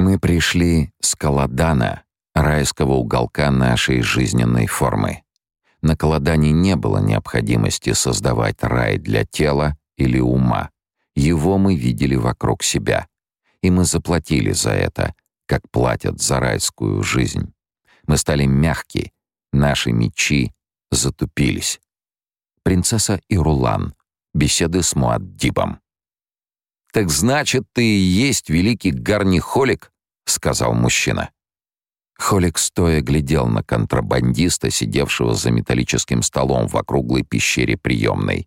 Мы пришли с Каладана, райского уголка нашей жизненной формы. На Каладане не было необходимости создавать рай для тела или ума. Его мы видели вокруг себя. И мы заплатили за это, как платят за райскую жизнь. Мы стали мягкие, наши мечи затупились. Принцесса Ирулан. Беседы с Муаддибом. «Так значит, ты и есть великий гарнихолик?» — сказал мужчина. Холик стоя глядел на контрабандиста, сидевшего за металлическим столом в округлой пещере приемной.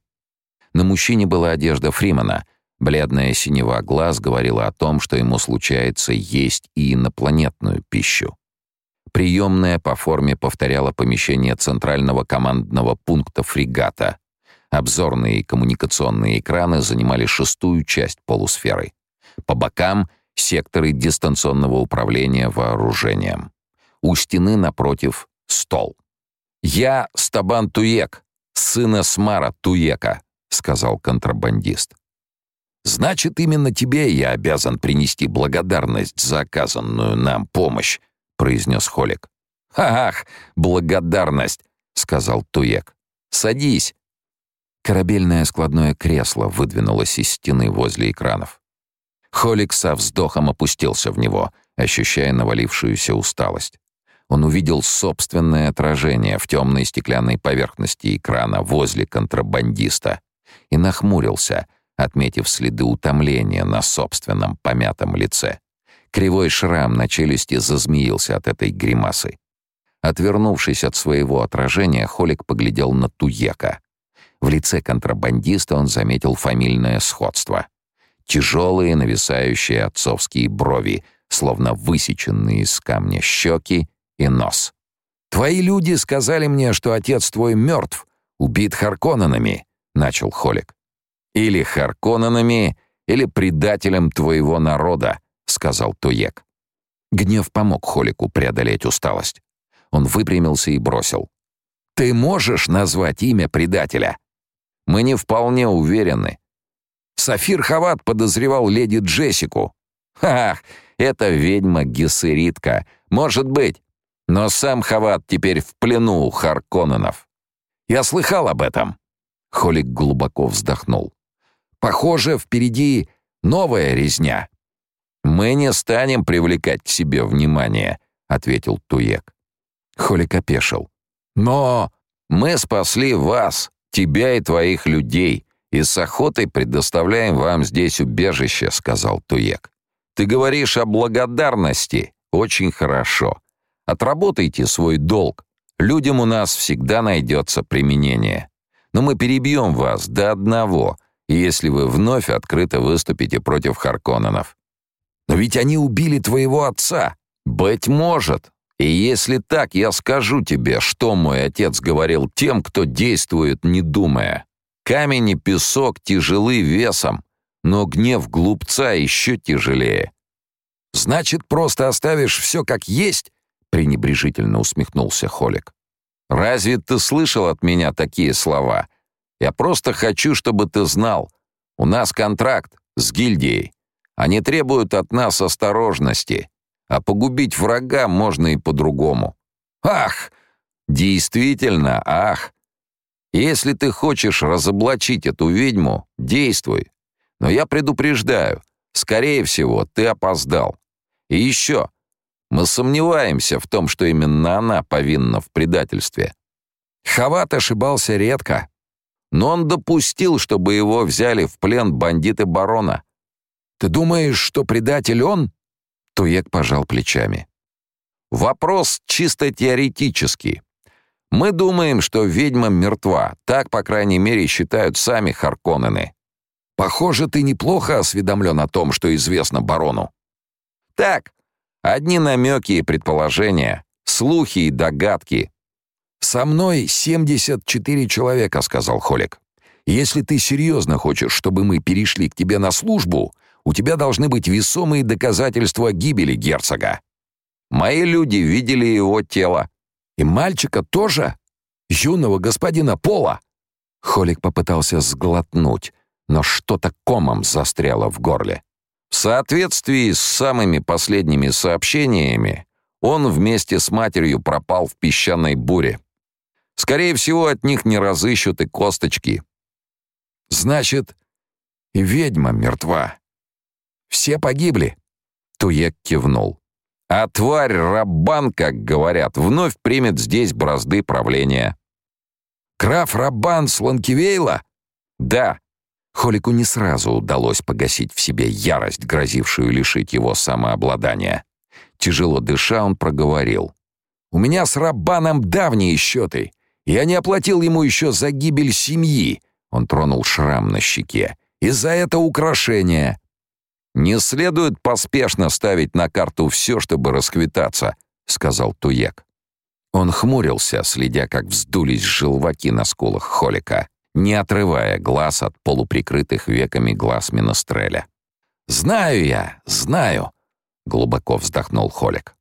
На мужчине была одежда Фримана. Бледная синева глаз говорила о том, что ему случается есть и инопланетную пищу. Приемная по форме повторяла помещение центрального командного пункта фрегата. Обзорные и коммуникационные экраны занимали шестую часть полусферы. По бокам — секторы дистанционного управления вооружением. У стены напротив — стол. «Я Стабан Туек, сын Смара Туека», — сказал контрабандист. «Значит, именно тебе я обязан принести благодарность за оказанную нам помощь», — произнес Холик. «Ах, благодарность», — сказал Туек. «Садись». Корабельное складное кресло выдвинулось из стены возле экранов. Холик со вздохом опустился в него, ощущая навалившуюся усталость он увидел собственное отражение в темной стеклянной поверхности экрана возле контрабандиста и нахмурился, отметив следы утомления на собственном помятом лице. Кривой шрам на челюсти зазмеился от этой гримасы. Отвернувшись от своего отражения, Холик поглядел на Туека. В лице контрабандиста он заметил фамильное сходство. Тяжелые нависающие отцовские брови, словно высеченные из камня щеки и нос. «Твои люди сказали мне, что отец твой мертв, убит Харконненами», — начал Холик. «Или Харконненами, или предателем твоего народа», — сказал Туек. Гнев помог Холику преодолеть усталость. Он выпрямился и бросил. «Ты можешь назвать имя предателя?» «Мы не вполне уверены». Сафир Хават подозревал леди Джессику. «Ах, это ведьма-гессеритка. Может быть, но сам Хават теперь в плену у Харконненов. Я слыхал об этом. Холик глубоко вздохнул. Похоже, впереди новая резня. Мы не станем привлекать к себе внимание, ответил Туек. Холик опешил. Но мы спасли вас, тебя и твоих людей, и с охотой предоставляем вам здесь убежище, сказал Туек. Ты говоришь о благодарности. Очень хорошо. Отработайте свой долг. Людям у нас всегда найдется применение. Но мы перебьем вас до одного, если вы вновь открыто выступите против Харконненов. Но ведь они убили твоего отца. Быть может. И если так, я скажу тебе, что мой отец говорил тем, кто действует, не думая. Камень и песок тяжелы весом, но гнев глупца еще тяжелее. Значит, просто оставишь все как есть пренебрежительно усмехнулся Холик. Разве ты слышал от меня такие слова? Я просто хочу, чтобы ты знал. У нас контракт с гильдией. Они требуют от нас осторожности, а погубить врага можно и по-другому. Ах, действительно, ах. Если ты хочешь разоблачить эту ведьму, действуй. Но я предупреждаю, скорее всего, ты опоздал. И еще, мы сомневаемся в том, что именно она повинна в предательстве. Хават ошибался редко, но он допустил, чтобы его взяли в плен бандиты барона. Ты думаешь, что предатель он? Туек пожал плечами. Вопрос чисто теоретический. Мы думаем, что ведьма мертва. Так, по крайней мере, считают сами Харконнены. Похоже, ты неплохо осведомлен о том, что известно барону. Так, Одни намеки и предположения, слухи и догадки. «Со мной 74 человека», — сказал Холик. «Если ты серьезно хочешь, чтобы мы перешли к тебе на службу, у тебя должны быть весомые доказательства гибели герцога. Мои люди видели его тело. И мальчика тоже? Юного господина Пола?» Холик попытался сглотнуть, но что-то комом застряло в горле. В соответствии с самыми последними сообщениями, он вместе с матерью пропал в песчаной буре. Скорее всего, от них не разыщут и косточки. Значит, ведьма мертва. Все погибли. Туек кивнул. А тварь Раббан, как говорят, вновь примет здесь бразды правления. Граф Раббан с Ланкивейла? Да. Холику не сразу удалось погасить в себе ярость, грозившую лишить его самообладания. Тяжело дыша, он проговорил. «У меня с Раббаном давние счеты. Я не оплатил ему еще за гибель семьи». Он тронул шрам на щеке. «И за это украшение». «Не следует поспешно ставить на карту все, чтобы расквитаться», — сказал Туек. Он хмурился, следя, как вздулись желваки на скулах Холика, не отрывая глаз от полуприкрытых веками глаз Миностреля. «Знаю я, знаю», — глубоко вздохнул Холик.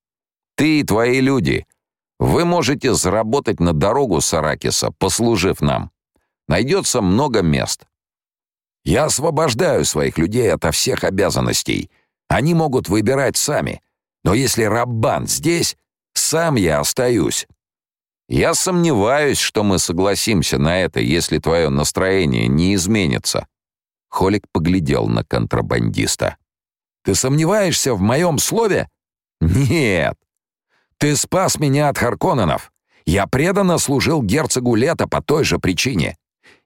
«Ты и твои люди. Вы можете заработать на дорогу с Аракиса, послужив нам. Найдется много мест. Я освобождаю своих людей ото всех обязанностей. Они могут выбирать сами. Но если Раббан здесь, сам я остаюсь. Я сомневаюсь, что мы согласимся на это, если твое настроение не изменится. Холик поглядел на контрабандиста. Ты сомневаешься в моем слове? Нет. Ты спас меня от Харконненов. Я преданно служил герцогу Лето по той же причине.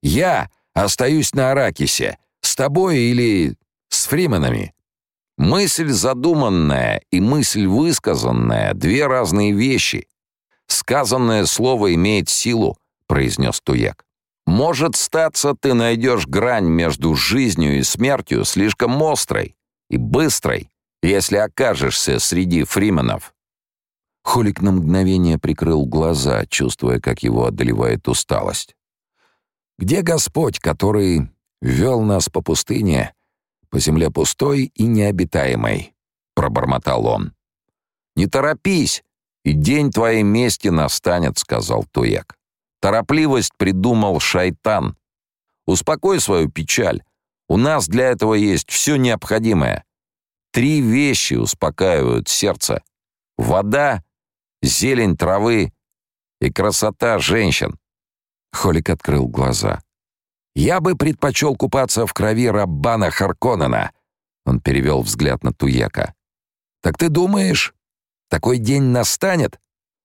Я Остаюсь на Аракисе. С тобой или с Фрименами?» Мысль задуманная и мысль высказанная — две разные вещи. «Сказанное слово имеет силу», — произнес Туек. «Может, статься, ты найдешь грань между жизнью и смертью слишком острой и быстрой, если окажешься среди фрименов». Холик на мгновение прикрыл глаза, чувствуя, как его одолевает усталость. Где Господь, который вел нас по пустыне, по земле пустой и необитаемой?» — пробормотал он. «Не торопись, и день твоей мести настанет», — сказал Туек. «Торопливость придумал шайтан. Успокой свою печаль. У нас для этого есть все необходимое. Три вещи успокаивают сердце. Вода, зелень травы и красота женщин. Холик открыл глаза. «Я бы предпочел купаться в крови Раббана Харконнена», — он перевел взгляд на Туека. «Так ты думаешь, такой день настанет?»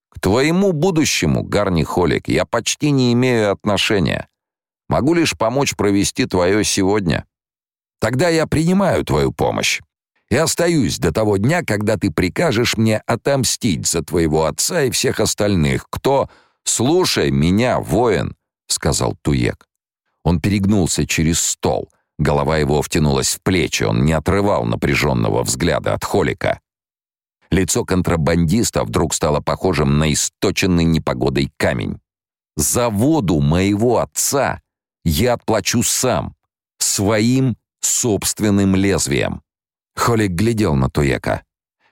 «К твоему будущему, Гарни Холик, я почти не имею отношения. Могу лишь помочь провести твое сегодня». «Тогда я принимаю твою помощь и остаюсь до того дня, когда ты прикажешь мне отомстить за твоего отца и всех остальных, кто...» «Слушай меня, воин!» сказал Туек. Он перегнулся через стол. Голова его втянулась в плечи, он не отрывал напряженного взгляда от Холика. Лицо контрабандиста вдруг стало похожим на источенный непогодой камень. «За воду моего отца я отплачу сам, своим собственным лезвием». Холик глядел на Туека.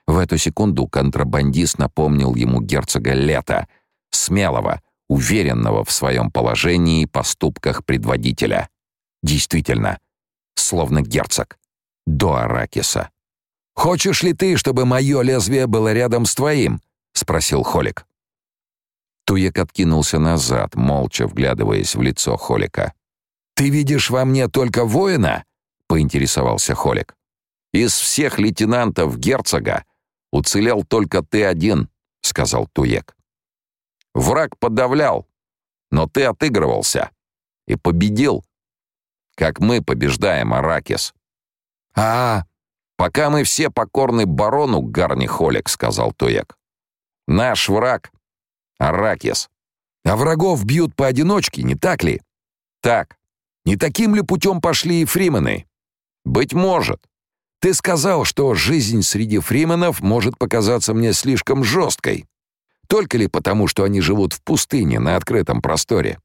В эту секунду контрабандист напомнил ему герцога Лета, смелого, уверенного в своем положении и поступках предводителя. Действительно, словно герцог. До Аракиса. «Хочешь ли ты, чтобы мое лезвие было рядом с твоим?» — спросил Холик. Туек откинулся назад, молча вглядываясь в лицо Холика. «Ты видишь во мне только воина?» — поинтересовался Холик. «Из всех лейтенантов герцога уцелел только ты один», — сказал Туек. Враг подавлял, но ты отыгрывался и победил, как мы побеждаем Аракис. А, пока мы все покорны барону Гарни Холик, сказал Туек. Наш враг Аракис. А врагов бьют поодиночке, не так ли? Так. Не таким ли путем пошли и фримены? Быть может. Ты сказал, что жизнь среди фрименов может показаться мне слишком жесткой. Только ли потому, что они живут в пустыне на открытом просторе?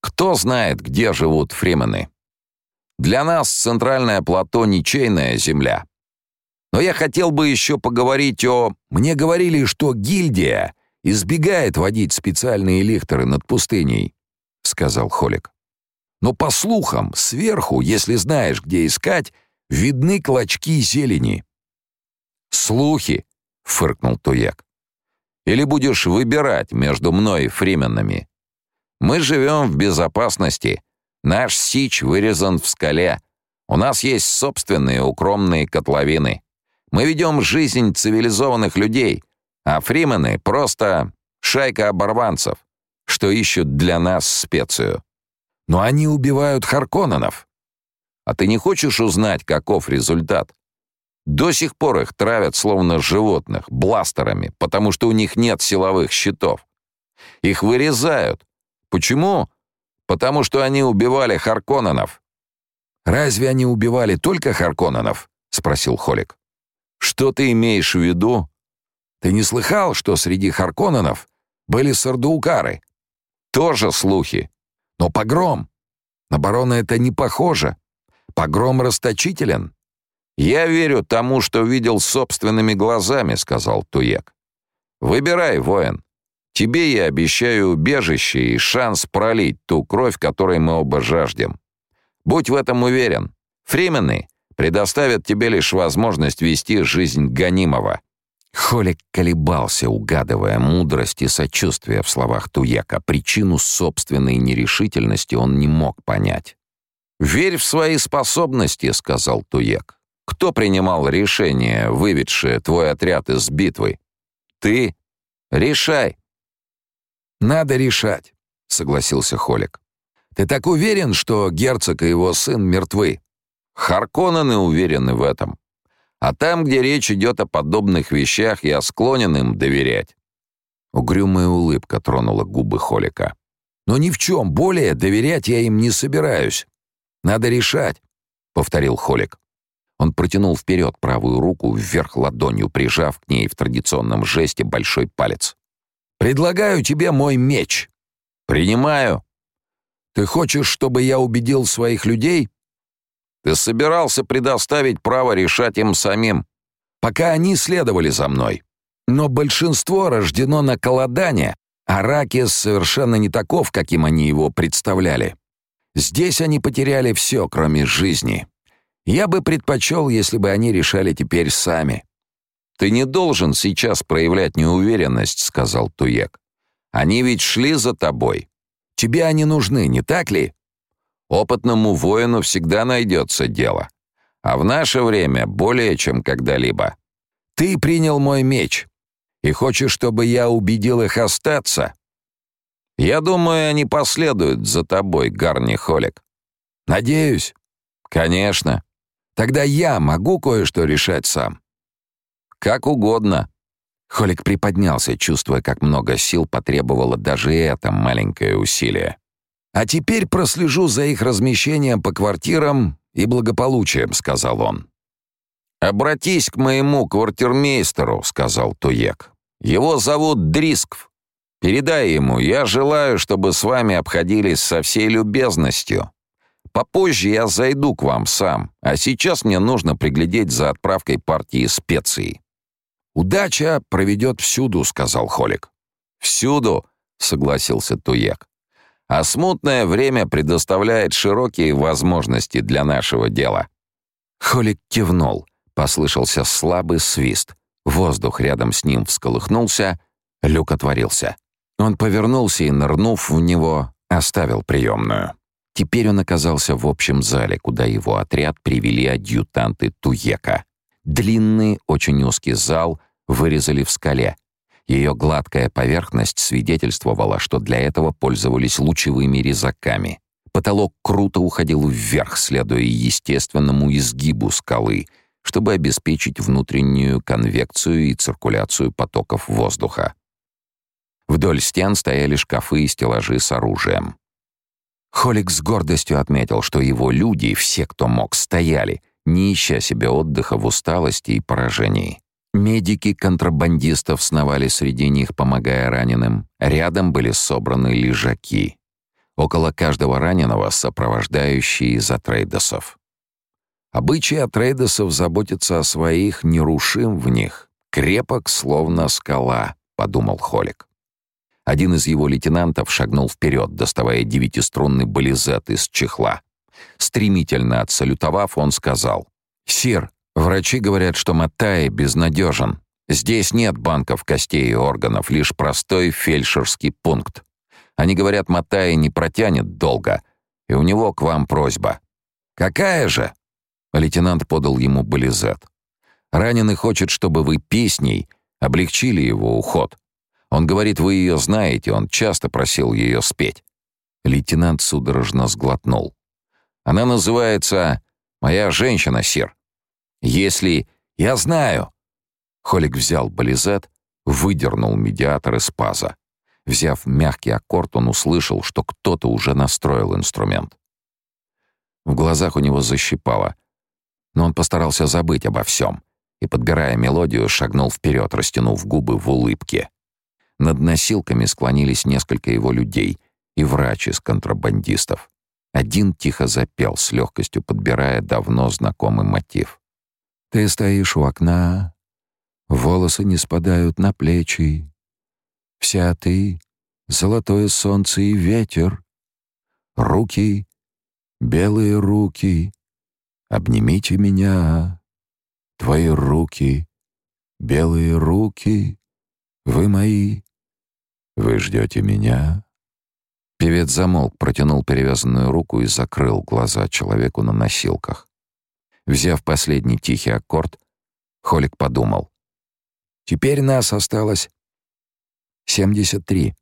Кто знает, где живут фримены? Для нас центральное плато — ничейная земля. Но я хотел бы еще поговорить о... Мне говорили, что гильдия избегает водить специальные лихтеры над пустыней, — сказал Холик. Но по слухам, сверху, если знаешь, где искать, видны клочки зелени. «Слухи!» — фыркнул Туек. «Или будешь выбирать между мной и Фрименами? Мы живем в безопасности. Наш сич вырезан в скале. У нас есть собственные укромные котловины. Мы ведем жизнь цивилизованных людей, а Фримены — просто шайка оборванцев, что ищут для нас специю. Но они убивают Харконненов. А ты не хочешь узнать, каков результат? До сих пор их травят словно животных, бластерами, потому что у них нет силовых щитов. Их вырезают. Почему? Потому что они убивали Харконненов. «Разве они убивали только Харконненов?» — спросил Холик. «Что ты имеешь в виду?» «Ты не слыхал, что среди Харконненов были сардуукары?» «Тоже слухи. Но погром. На барона это не похоже. Погром расточителен». «Я верю тому, что видел собственными глазами», — сказал Туек. «Выбирай, воин. Тебе я обещаю убежище и шанс пролить ту кровь, которой мы оба жаждем. Будь в этом уверен. Фримены предоставят тебе лишь возможность вести жизнь гонимого». Холик колебался, угадывая мудрость и сочувствие в словах Туека. Причину собственной нерешительности он не мог понять. «Верь в свои способности», — сказал Туек. «Кто принимал решение, выведшее твой отряд из битвы? Ты? Решай». «Надо решать», — согласился Холик. Ты так уверен, что герцог и его сын мертвы? Харконнены уверены в этом. А там, где речь идет о подобных вещах, я склонен им доверять. Угрюмая улыбка тронула губы Холика. Но ни в чем более доверять я им не собираюсь. Надо решать, повторил Холик. Он протянул вперед правую руку вверх ладонью, прижав к ней в традиционном жесте большой палец. «Предлагаю тебе мой меч». «Принимаю», ты хочешь, чтобы я убедил своих людей? Ты собирался предоставить право решать им самим, пока они следовали за мной. Но большинство рождено на Каладане, а Ракис совершенно не таков, каким они его представляли. Здесь они потеряли все, кроме жизни. Я бы предпочел, если бы они решали теперь сами. «Ты не должен сейчас проявлять неуверенность», — сказал Туек. «Они ведь шли за тобой. Тебе они нужны, не так ли? Опытному воину всегда найдется дело. А в наше время более чем когда-либо. Ты принял мой меч и хочешь, чтобы я убедил их остаться? Я думаю, они последуют за тобой, Гарни Холик. Надеюсь. Конечно. Тогда я могу кое-что решать сам. Как угодно. Холик приподнялся, чувствуя, как много сил потребовало даже это маленькое усилие. «А теперь прослежу за их размещением по квартирам и благополучием», — сказал он. «Обратись к моему квартирмейстеру», — сказал Туек. «Его зовут Дрискв. Передай ему, я желаю, чтобы с вами обходились со всей любезностью. Попозже я зайду к вам сам, а сейчас мне нужно приглядеть за отправкой партии специй». «Удача проведет всюду», — сказал Холик. «Всюду», — согласился Туек. «А смутное время предоставляет широкие возможности для нашего дела». Холик кивнул. Послышался слабый свист. Воздух рядом с ним всколыхнулся, люк отворился. Он повернулся и, нырнув в него, оставил приемную. Теперь он оказался в общем зале, куда его отряд привели адъютанты Туека. Длинный, очень узкий зал вырезали в скале. Ее гладкая поверхность свидетельствовала, что для этого пользовались лучевыми резаками. Потолок круто уходил вверх, следуя естественному изгибу скалы, чтобы обеспечить внутреннюю конвекцию и циркуляцию потоков воздуха. Вдоль стен стояли шкафы и стеллажи с оружием. Холик с гордостью отметил, что его люди, все, кто мог, стояли, не ища себе отдыха в усталости и поражении. Медики контрабандистов сновали среди них, помогая раненым. Рядом были собраны лежаки. Около каждого раненого сопровождающие из Атрейдосов. Обычай Атрейдосов заботиться о своих, нерушим в них, крепок, словно скала, подумал Холик. Один из его лейтенантов шагнул вперед, доставая девятиструнный бализет из чехла. Стремительно отсалютовав, он сказал «Сир, врачи говорят, что Матай безнадежен. Здесь нет банков костей и органов, лишь простой фельдшерский пункт. Они говорят, Матай не протянет долго, и у него к вам просьба». «Какая же?» Лейтенант подал ему бализет. «Раненый хочет, чтобы вы песней облегчили его уход. Он говорит, вы ее знаете, он часто просил ее спеть». Лейтенант судорожно сглотнул. «Она называется «Моя женщина, сир». Если... Я знаю!» Холик взял бализет, выдернул медиатор из паза. Взяв мягкий аккорд, он услышал, что кто-то уже настроил инструмент. В глазах у него защипало, но он постарался забыть обо всем и, подбирая мелодию, шагнул вперед, растянув губы в улыбке. Над носилками склонились несколько его людей и врач из контрабандистов. Один тихо запел, с легкостью подбирая давно знакомый мотив. «Ты стоишь у окна, волосы не спадают на плечи. Вся ты — золотое солнце и ветер. Руки Белые руки, обнимите меня. Твои руки, белые руки, вы мои. Вы ждете меня. Певец замолк, протянул перевязанную руку и закрыл глаза человеку на носилках. Взяв последний тихий аккорд, Холик подумал. «Теперь нас осталось 73.